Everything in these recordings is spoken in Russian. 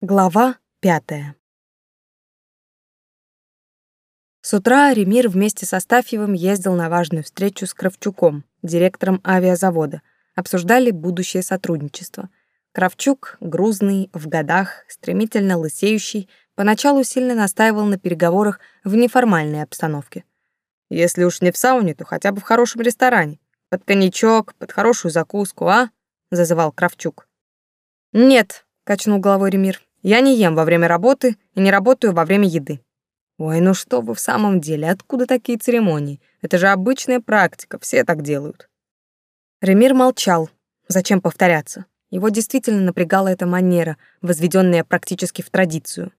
Глава пятая С утра Ремир вместе со Стафьевым ездил на важную встречу с Кравчуком, директором авиазавода. Обсуждали будущее сотрудничество. Кравчук, грузный, в годах, стремительно лысеющий, поначалу сильно настаивал на переговорах в неформальной обстановке. «Если уж не в сауне, то хотя бы в хорошем ресторане. Под коньячок, под хорошую закуску, а?» — зазывал Кравчук. «Нет», — качнул головой Ремир, я не ем во время работы и не работаю во время еды. Ой, ну что вы в самом деле, откуда такие церемонии? Это же обычная практика, все так делают. Ремир молчал. Зачем повторяться? Его действительно напрягала эта манера, возведенная практически в традицию.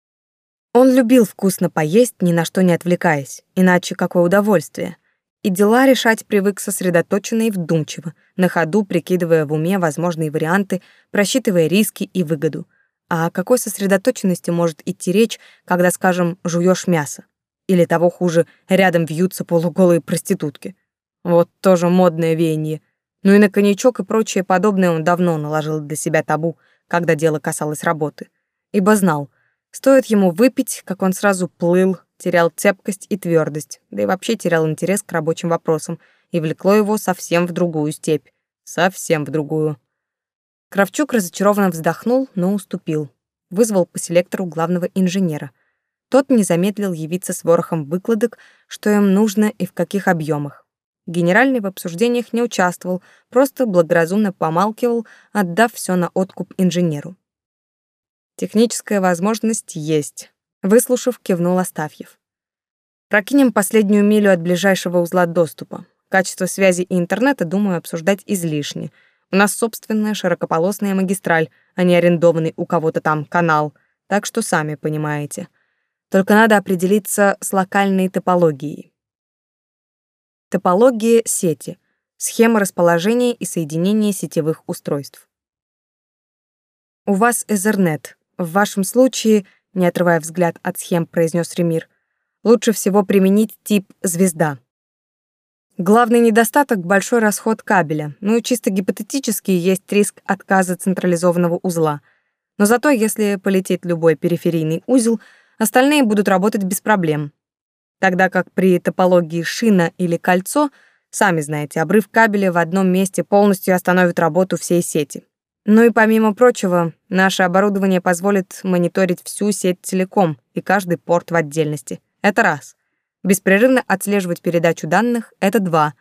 Он любил вкусно поесть, ни на что не отвлекаясь, иначе какое удовольствие. И дела решать привык сосредоточенно и вдумчиво, на ходу прикидывая в уме возможные варианты, просчитывая риски и выгоду — о какой сосредоточенности может идти речь, когда, скажем, жуешь мясо? Или того хуже, рядом вьются полуголые проститутки. Вот тоже модное веяние. Ну и на коньячок и прочее подобное он давно наложил для себя табу, когда дело касалось работы. Ибо знал, стоит ему выпить, как он сразу плыл, терял цепкость и твердость, да и вообще терял интерес к рабочим вопросам, и влекло его совсем в другую степь. Совсем в другую. Кравчук разочарованно вздохнул, но уступил. Вызвал по селектору главного инженера. Тот не замедлил явиться с ворохом выкладок, что им нужно и в каких объемах. Генеральный в обсуждениях не участвовал, просто благоразумно помалкивал, отдав все на откуп инженеру. «Техническая возможность есть», — выслушав, кивнул Астафьев. «Прокинем последнюю милю от ближайшего узла доступа. Качество связи и интернета, думаю, обсуждать излишне», — у нас собственная широкополосная магистраль, а не арендованный у кого-то там канал, так что сами понимаете. Только надо определиться с локальной топологией. Топология сети — схема расположения и соединения сетевых устройств. «У вас Ethernet. В вашем случае, не отрывая взгляд от схем, произнес Ремир, лучше всего применить тип «звезда». Главный недостаток – большой расход кабеля. Ну, и чисто гипотетически есть риск отказа централизованного узла. Но зато, если полетит любой периферийный узел, остальные будут работать без проблем. Тогда как при топологии шина или кольцо, сами знаете, обрыв кабеля в одном месте полностью остановит работу всей сети. Ну и помимо прочего, наше оборудование позволит мониторить всю сеть целиком и каждый порт в отдельности. Это раз. Беспрерывно отслеживать передачу данных — это два.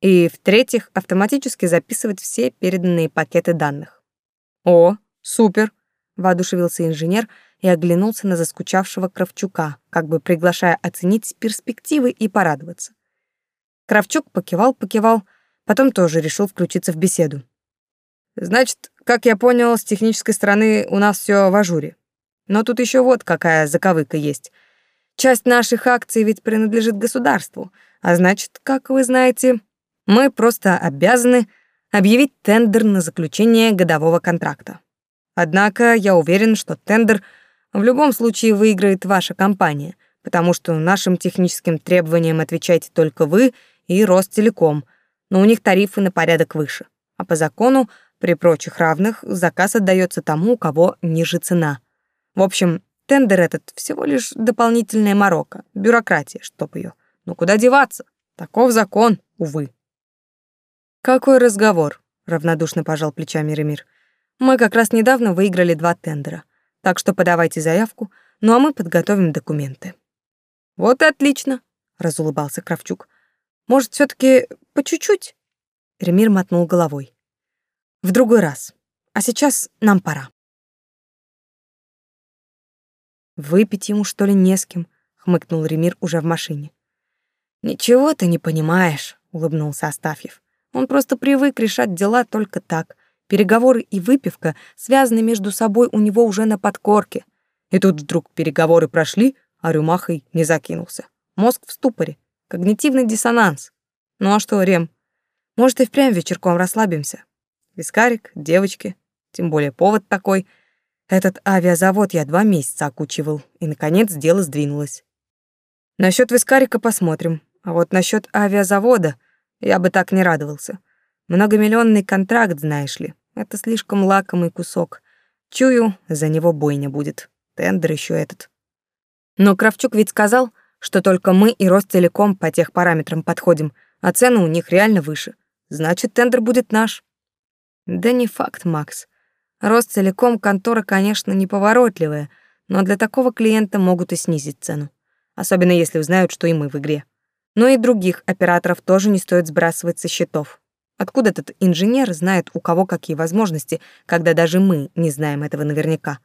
И, в-третьих, автоматически записывать все переданные пакеты данных. «О, супер!» — воодушевился инженер и оглянулся на заскучавшего Кравчука, как бы приглашая оценить перспективы и порадоваться. Кравчук покивал-покивал, потом тоже решил включиться в беседу. «Значит, как я понял, с технической стороны у нас все в ажуре. Но тут еще вот какая заковыка есть — Часть наших акций ведь принадлежит государству, а значит, как вы знаете, мы просто обязаны объявить тендер на заключение годового контракта. Однако я уверен, что тендер в любом случае выиграет ваша компания, потому что нашим техническим требованиям отвечаете только вы и Ростелеком, но у них тарифы на порядок выше. А по закону, при прочих равных, заказ отдается тому, у кого ниже цена. В общем, Тендер этот всего лишь дополнительная морока, бюрократия, чтоб ее. Ну куда деваться? Таков закон, увы. Какой разговор? Равнодушно пожал плечами Ремир. Мы как раз недавно выиграли два тендера, так что подавайте заявку, ну а мы подготовим документы. Вот и отлично, разулыбался Кравчук. Может, все таки по чуть-чуть? Ремир мотнул головой. В другой раз. А сейчас нам пора. Выпить ему, что ли, не с кем?» — хмыкнул Ремир уже в машине. «Ничего ты не понимаешь», — улыбнулся Астафьев. «Он просто привык решать дела только так. Переговоры и выпивка связаны между собой у него уже на подкорке. И тут вдруг переговоры прошли, а рюмахой не закинулся. Мозг в ступоре. Когнитивный диссонанс. Ну а что, Рем, может и впрямь вечерком расслабимся? Вискарик, девочки. Тем более повод такой — этот авиазавод я два месяца окучивал, и, наконец, дело сдвинулось. Насчет вискарика посмотрим, а вот насчет авиазавода я бы так не радовался. Многомиллионный контракт, знаешь ли, это слишком лакомый кусок. Чую, за него бойня будет. Тендер еще этот. Но Кравчук ведь сказал, что только мы и Рост целиком по тех параметрам подходим, а цены у них реально выше. Значит, тендер будет наш. Да не факт, Макс. Рост целиком конторы, конечно, неповоротливая, но для такого клиента могут и снизить цену. Особенно если узнают, что и мы в игре. Но и других операторов тоже не стоит сбрасывать со счетов. Откуда этот инженер знает, у кого какие возможности, когда даже мы не знаем этого наверняка?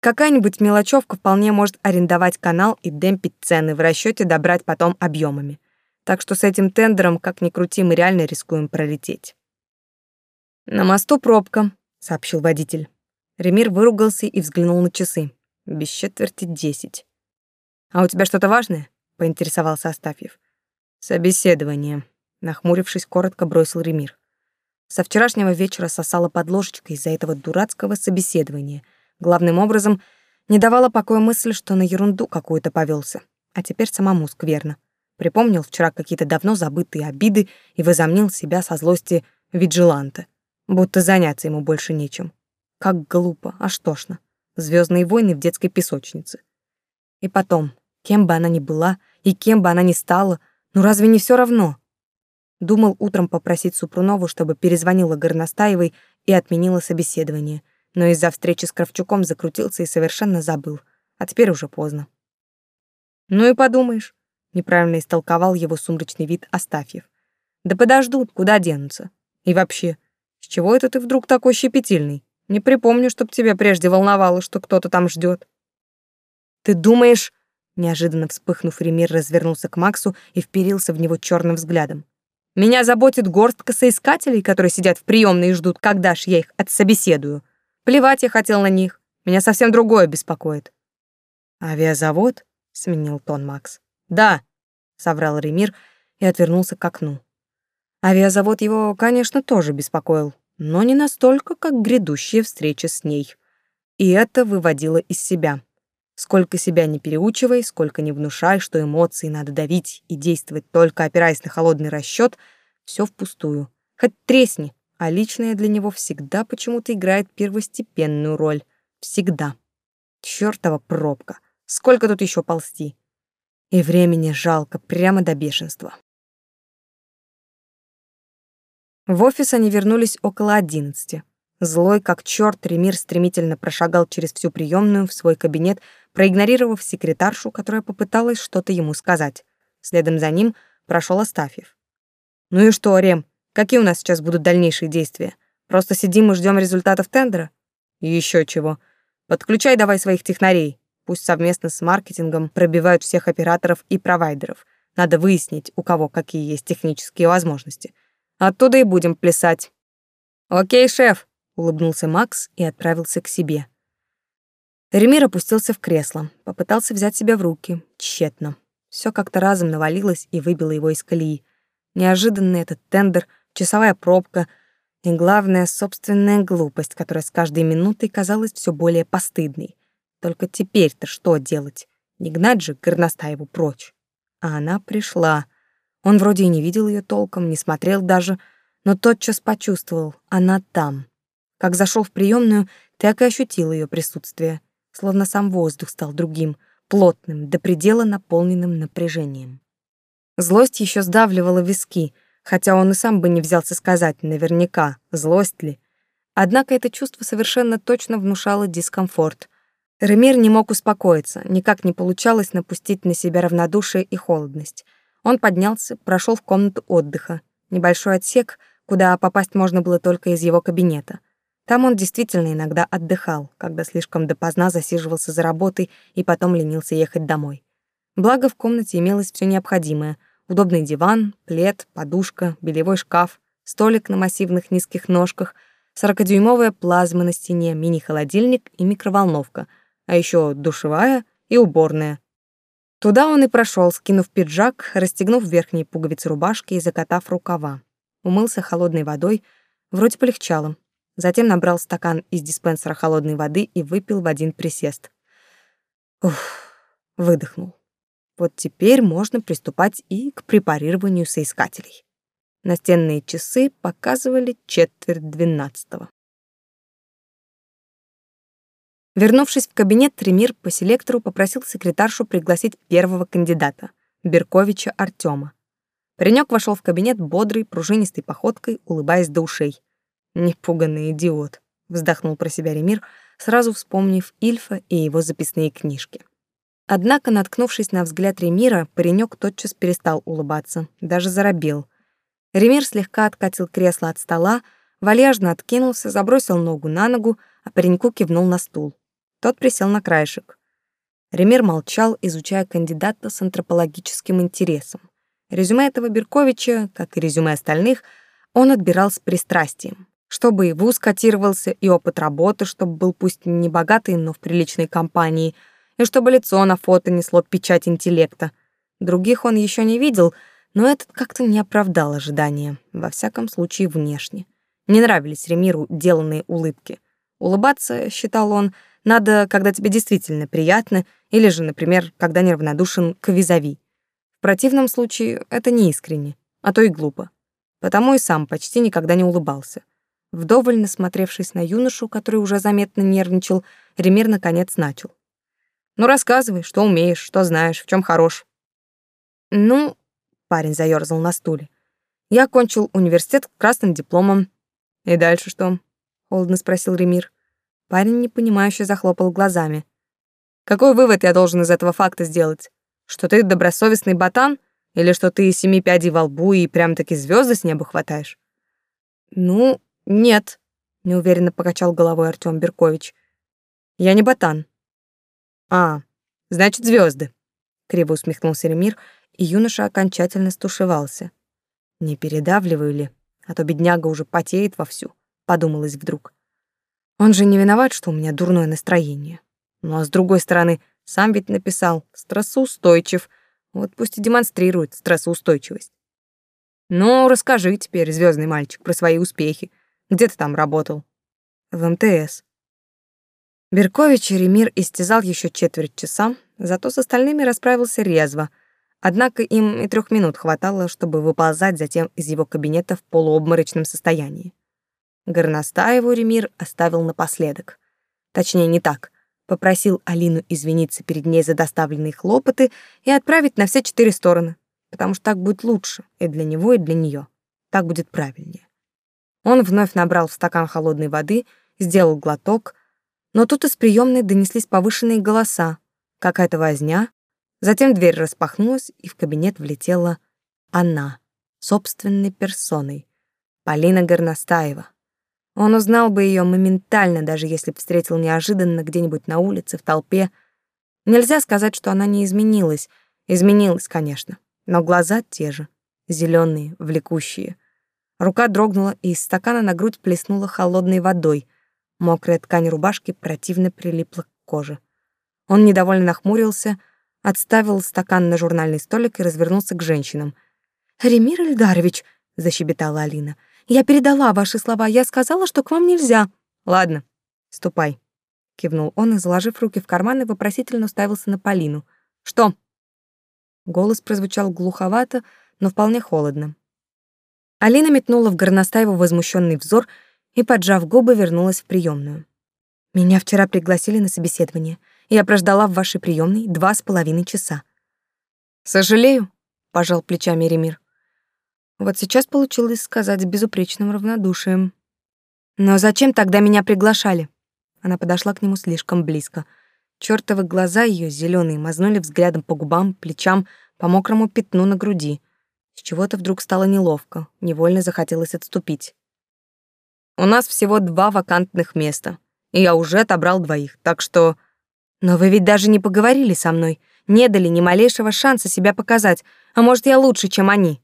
Какая-нибудь мелочевка вполне может арендовать канал и демпить цены в расчете добрать потом объемами. Так что с этим тендером, как ни крути, мы реально рискуем пролететь. На мосту пробка, сообщил водитель. Ремир выругался и взглянул на часы. Без четверти десять. «А у тебя что-то важное?» — поинтересовался Астафьев. «Собеседование», — нахмурившись, коротко бросил Ремир. Со вчерашнего вечера сосала под ложечкой из-за этого дурацкого собеседования. Главным образом, не давала покоя мысль, что на ерунду какую-то повелся. А теперь самому скверно. Припомнил вчера какие-то давно забытые обиды и возомнил себя со злости виджиланта. Будто заняться ему больше нечем. Как глупо, аж тошно. Звездные войны в детской песочнице. И потом, кем бы она ни была и кем бы она ни стала, ну разве не все равно? Думал утром попросить Супрунову, чтобы перезвонила Горностаевой и отменила собеседование, но из-за встречи с Кравчуком закрутился и совершенно забыл. А теперь уже поздно. «Ну и подумаешь», — неправильно истолковал его сумрачный вид Астафьев. «Да подождут, куда денутся. И вообще, с чего это ты вдруг такой щепетильный? Не припомню, чтоб тебя прежде волновало, что кто-то там ждет. Ты думаешь... Неожиданно вспыхнув, Ремир развернулся к Максу и вперился в него черным взглядом. «Меня заботит горстка соискателей, которые сидят в приемной и ждут, когда ж я их отсобеседую. Плевать я хотел на них. Меня совсем другое беспокоит». «Авиазавод?» — сменил тон Макс. «Да», — соврал Ремир и отвернулся к окну. Авиазавод его, конечно, тоже беспокоил, но не настолько, как грядущая встреча с ней. И это выводило из себя. Сколько себя не переучивай, сколько не внушай, что эмоции надо давить и действовать только опираясь на холодный расчет, все впустую. Хоть тресни, а личное для него всегда почему-то играет первостепенную роль. Всегда. Чёртова пробка. Сколько тут еще ползти? И времени жалко, прямо до бешенства. В офис они вернулись около одиннадцати. Злой, как черт, Ремир стремительно прошагал через всю приемную в свой кабинет, проигнорировав секретаршу, которая попыталась что-то ему сказать. Следом за ним прошел Астафьев. «Ну и что, Рем, какие у нас сейчас будут дальнейшие действия? Просто сидим и ждем результатов тендера?» Еще чего. Подключай давай своих технарей. Пусть совместно с маркетингом пробивают всех операторов и провайдеров. Надо выяснить, у кого какие есть технические возможности. Оттуда и будем плясать». «Окей, шеф», — улыбнулся Макс и отправился к себе. Ремир опустился в кресло, попытался взять себя в руки. Тщетно. Все как-то разом навалилось и выбило его из колеи. Неожиданный этот тендер, часовая пробка и, главное, собственная глупость, которая с каждой минутой казалась все более постыдной. Только теперь-то что делать? Не гнать же Горностаеву прочь. А она пришла. Он вроде и не видел ее толком, не смотрел даже, но тотчас почувствовал, она там. Как зашел в приемную, так и ощутил ее присутствие, словно сам воздух стал другим, плотным, до предела наполненным напряжением. Злость еще сдавливала виски, хотя он и сам бы не взялся сказать наверняка, злость ли. Однако это чувство совершенно точно внушало дискомфорт. Ремир не мог успокоиться, никак не получалось напустить на себя равнодушие и холодность — он поднялся, прошел в комнату отдыха, небольшой отсек, куда попасть можно было только из его кабинета. Там он действительно иногда отдыхал, когда слишком допоздна засиживался за работой и потом ленился ехать домой. Благо в комнате имелось все необходимое — удобный диван, плед, подушка, белевой шкаф, столик на массивных низких ножках, 40-дюймовая плазма на стене, мини-холодильник и микроволновка, а еще душевая и уборная, Туда он и прошел, скинув пиджак, расстегнув верхние пуговицы рубашки и закатав рукава. Умылся холодной водой, вроде полегчало. Затем набрал стакан из диспенсера холодной воды и выпил в один присест. Уф, выдохнул. Вот теперь можно приступать и к препарированию соискателей. Настенные часы показывали четверть двенадцатого. Вернувшись в кабинет, Тремир по селектору попросил секретаршу пригласить первого кандидата, Берковича Артема. Паренек вошел в кабинет бодрой, пружинистой походкой, улыбаясь до ушей. «Непуганный идиот», — вздохнул про себя Ремир, сразу вспомнив Ильфа и его записные книжки. Однако, наткнувшись на взгляд Ремира, паренек тотчас перестал улыбаться, даже заробил. Ремир слегка откатил кресло от стола, вальяжно откинулся, забросил ногу на ногу, а пареньку кивнул на стул. Тот присел на краешек. Ремир молчал, изучая кандидата с антропологическим интересом. Резюме этого Берковича, как и резюме остальных, он отбирал с пристрастием. Чтобы и вуз котировался, и опыт работы, чтобы был пусть не богатый, но в приличной компании, и чтобы лицо на фото несло печать интеллекта. Других он еще не видел, но этот как-то не оправдал ожидания, во всяком случае внешне. Не нравились Ремиру деланные улыбки. Улыбаться, считал он, — надо, когда тебе действительно приятно, или же, например, когда неравнодушен к визави. В противном случае это неискренне, а то и глупо. Потому и сам почти никогда не улыбался. Вдоволь насмотревшись на юношу, который уже заметно нервничал, Ремир наконец начал. «Ну, рассказывай, что умеешь, что знаешь, в чем хорош». «Ну...» — парень заерзал на стуле. «Я кончил университет красным дипломом». «И дальше что?» — холодно спросил Ремир. Парень непонимающе захлопал глазами. «Какой вывод я должен из этого факта сделать? Что ты добросовестный ботан? Или что ты семи пядей во лбу и прям-таки звезды с неба хватаешь?» «Ну, нет», — неуверенно покачал головой Артем Беркович. «Я не ботан». «А, значит, звезды. криво усмехнулся Ремир, и юноша окончательно стушевался. «Не передавливаю ли? А то бедняга уже потеет вовсю», — подумалось вдруг. Он же не виноват, что у меня дурное настроение. Ну а с другой стороны, сам ведь написал «стрессоустойчив». Вот пусть и демонстрирует стрессоустойчивость. Ну, расскажи теперь, звездный мальчик, про свои успехи. Где ты там работал? В МТС. Беркович и Ремир истязал еще четверть часа, зато с остальными расправился резво. Однако им и трех минут хватало, чтобы выползать затем из его кабинета в полуобморочном состоянии. Горностай его Ремир оставил напоследок. Точнее, не так. Попросил Алину извиниться перед ней за доставленные хлопоты и отправить на все четыре стороны, потому что так будет лучше и для него, и для нее. Так будет правильнее. Он вновь набрал в стакан холодной воды, сделал глоток, но тут из приемной донеслись повышенные голоса, какая-то возня, затем дверь распахнулась, и в кабинет влетела она, собственной персоной, Полина Горностаева. Он узнал бы ее моментально, даже если б встретил неожиданно где-нибудь на улице, в толпе. Нельзя сказать, что она не изменилась. Изменилась, конечно, но глаза те же, зеленые, влекущие. Рука дрогнула, и из стакана на грудь плеснула холодной водой. Мокрая ткань рубашки противно прилипла к коже. Он недовольно нахмурился, отставил стакан на журнальный столик и развернулся к женщинам. «Ремир Эльдарович!» — защебетала Алина — я передала ваши слова, я сказала, что к вам нельзя. Ладно, ступай. Кивнул он и, заложив руки в карманы, вопросительно уставился на Полину. Что? Голос прозвучал глуховато, но вполне холодно. Алина метнула в Горностаеву возмущенный взор и, поджав губы, вернулась в приемную. «Меня вчера пригласили на собеседование. Я прождала в вашей приемной два с половиной часа». «Сожалею», — пожал плечами Ремир. Вот сейчас получилось сказать с безупречным равнодушием. «Но зачем тогда меня приглашали?» Она подошла к нему слишком близко. Чёртовы глаза её зелёные мазнули взглядом по губам, плечам, по мокрому пятну на груди. С чего-то вдруг стало неловко, невольно захотелось отступить. «У нас всего два вакантных места, и я уже отобрал двоих, так что...» «Но вы ведь даже не поговорили со мной, не дали ни малейшего шанса себя показать, а может, я лучше, чем они?»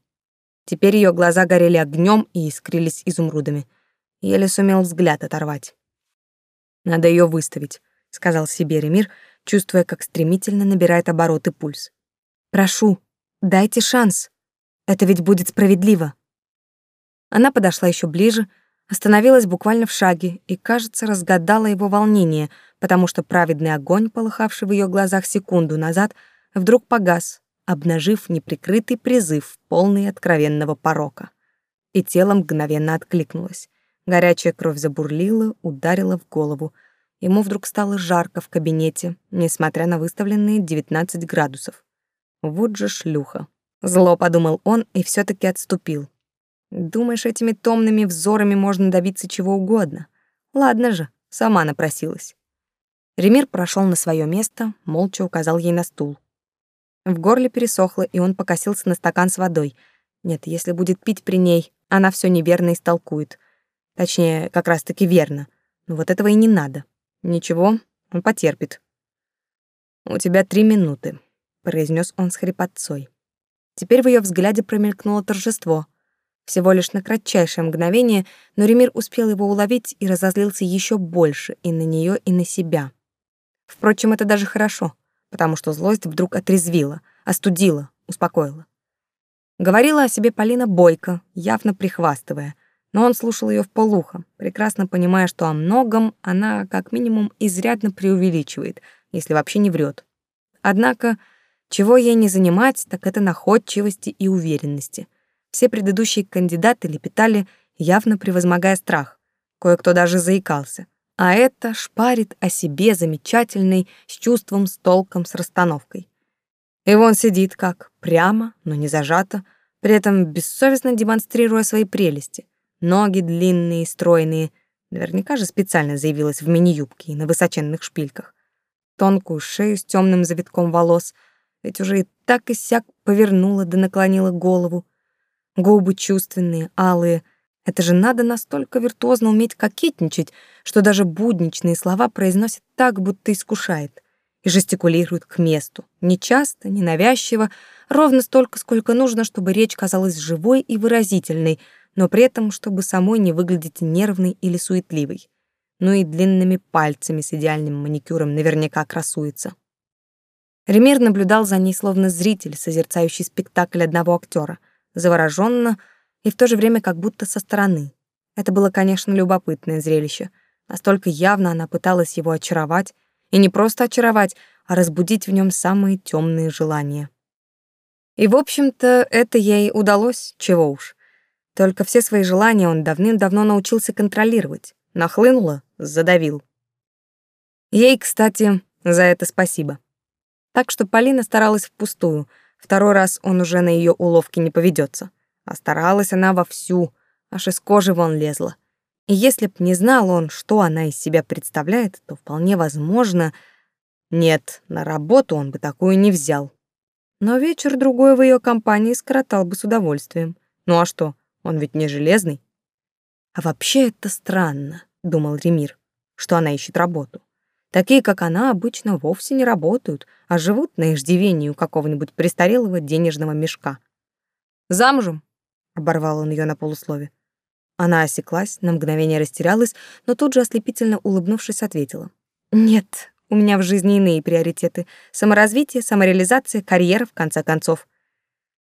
Теперь ее глаза горели огнем и искрились изумрудами. Еле сумел взгляд оторвать. «Надо ее выставить», — сказал себе Ремир, чувствуя, как стремительно набирает обороты пульс. «Прошу, дайте шанс. Это ведь будет справедливо». Она подошла еще ближе, остановилась буквально в шаге и, кажется, разгадала его волнение, потому что праведный огонь, полыхавший в ее глазах секунду назад, вдруг погас, обнажив неприкрытый призыв, полный откровенного порока. И тело мгновенно откликнулось. Горячая кровь забурлила, ударила в голову. Ему вдруг стало жарко в кабинете, несмотря на выставленные 19 градусов. Вот же шлюха. Зло подумал он и все таки отступил. Думаешь, этими томными взорами можно добиться чего угодно? Ладно же, сама напросилась. Ремир прошел на свое место, молча указал ей на стул. В горле пересохло, и он покосился на стакан с водой. Нет, если будет пить при ней, она все неверно истолкует. Точнее, как раз-таки верно. Но вот этого и не надо. Ничего, он потерпит. «У тебя три минуты», — произнес он с хрипотцой. Теперь в ее взгляде промелькнуло торжество. Всего лишь на кратчайшее мгновение, но Ремир успел его уловить и разозлился еще больше и на нее, и на себя. Впрочем, это даже хорошо — потому что злость вдруг отрезвила, остудила, успокоила. Говорила о себе Полина бойко, явно прихвастывая, но он слушал ее в полухо, прекрасно понимая, что о многом она как минимум изрядно преувеличивает, если вообще не врет. Однако, чего ей не занимать, так это находчивости и уверенности. Все предыдущие кандидаты лепетали, явно превозмогая страх. Кое-кто даже заикался а это шпарит о себе замечательный, с чувством, с толком, с расстановкой. И вон сидит как, прямо, но не зажато, при этом бессовестно демонстрируя свои прелести. Ноги длинные, стройные, наверняка же специально заявилась в мини-юбке и на высоченных шпильках. Тонкую шею с темным завитком волос, ведь уже и так и сяк повернула да наклонила голову. Губы чувственные, алые, это же надо настолько виртуозно уметь кокетничать, что даже будничные слова произносит так, будто искушает, и жестикулирует к месту, нечасто, ненавязчиво, ровно столько, сколько нужно, чтобы речь казалась живой и выразительной, но при этом, чтобы самой не выглядеть нервной или суетливой. Ну и длинными пальцами с идеальным маникюром наверняка красуется. Ремир наблюдал за ней словно зритель, созерцающий спектакль одного актера, завороженно, и в то же время как будто со стороны. Это было, конечно, любопытное зрелище. Настолько явно она пыталась его очаровать, и не просто очаровать, а разбудить в нем самые темные желания. И, в общем-то, это ей удалось, чего уж. Только все свои желания он давным-давно научился контролировать. Нахлынуло, задавил. Ей, кстати, за это спасибо. Так что Полина старалась впустую. Второй раз он уже на ее уловки не поведется. А старалась она вовсю, аж из кожи вон лезла. И если б не знал он, что она из себя представляет, то вполне возможно... Нет, на работу он бы такую не взял. Но вечер другой в ее компании скоротал бы с удовольствием. Ну а что, он ведь не железный. А вообще это странно, думал Ремир, что она ищет работу. Такие, как она, обычно вовсе не работают, а живут на иждивении у какого-нибудь престарелого денежного мешка. Замужем? оборвал он ее на полуслове. Она осеклась, на мгновение растерялась, но тут же ослепительно улыбнувшись ответила: "Нет, у меня в жизни иные приоритеты: саморазвитие, самореализация, карьера в конце концов".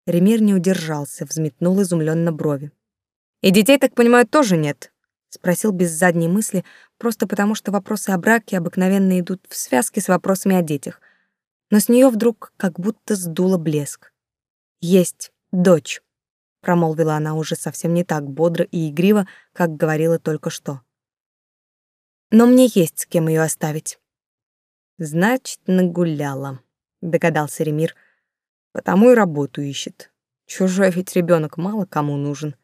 Ремир не удержался, взметнул изумленно брови. И детей, так понимаю, тоже нет? спросил без задней мысли, просто потому что вопросы о браке обыкновенно идут в связке с вопросами о детях. Но с нее вдруг как будто сдуло блеск. Есть дочь промолвила она уже совсем не так бодро и игриво, как говорила только что. Но мне есть с кем ее оставить. Значит, нагуляла, догадался Ремир. Потому и работу ищет. Чужой ведь ребенок мало кому нужен.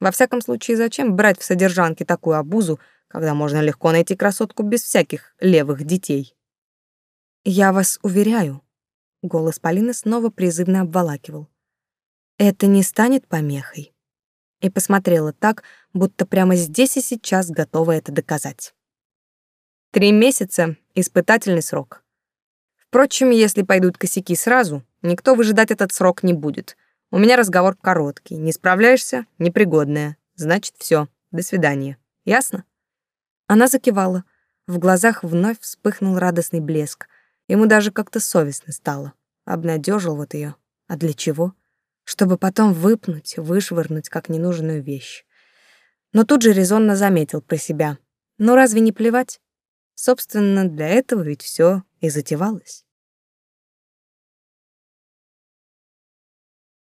Во всяком случае, зачем брать в содержанке такую обузу, когда можно легко найти красотку без всяких левых детей? Я вас уверяю, голос Полины снова призывно обволакивал это не станет помехой. И посмотрела так, будто прямо здесь и сейчас готова это доказать. Три месяца — испытательный срок. Впрочем, если пойдут косяки сразу, никто выжидать этот срок не будет. У меня разговор короткий. Не справляешься — непригодная. Значит, все. До свидания. Ясно? Она закивала. В глазах вновь вспыхнул радостный блеск. Ему даже как-то совестно стало. Обнадежил вот ее. А для чего? — чтобы потом выпнуть, вышвырнуть как ненужную вещь. Но тут же резонно заметил про себя. Ну разве не плевать? Собственно, для этого ведь все и затевалось.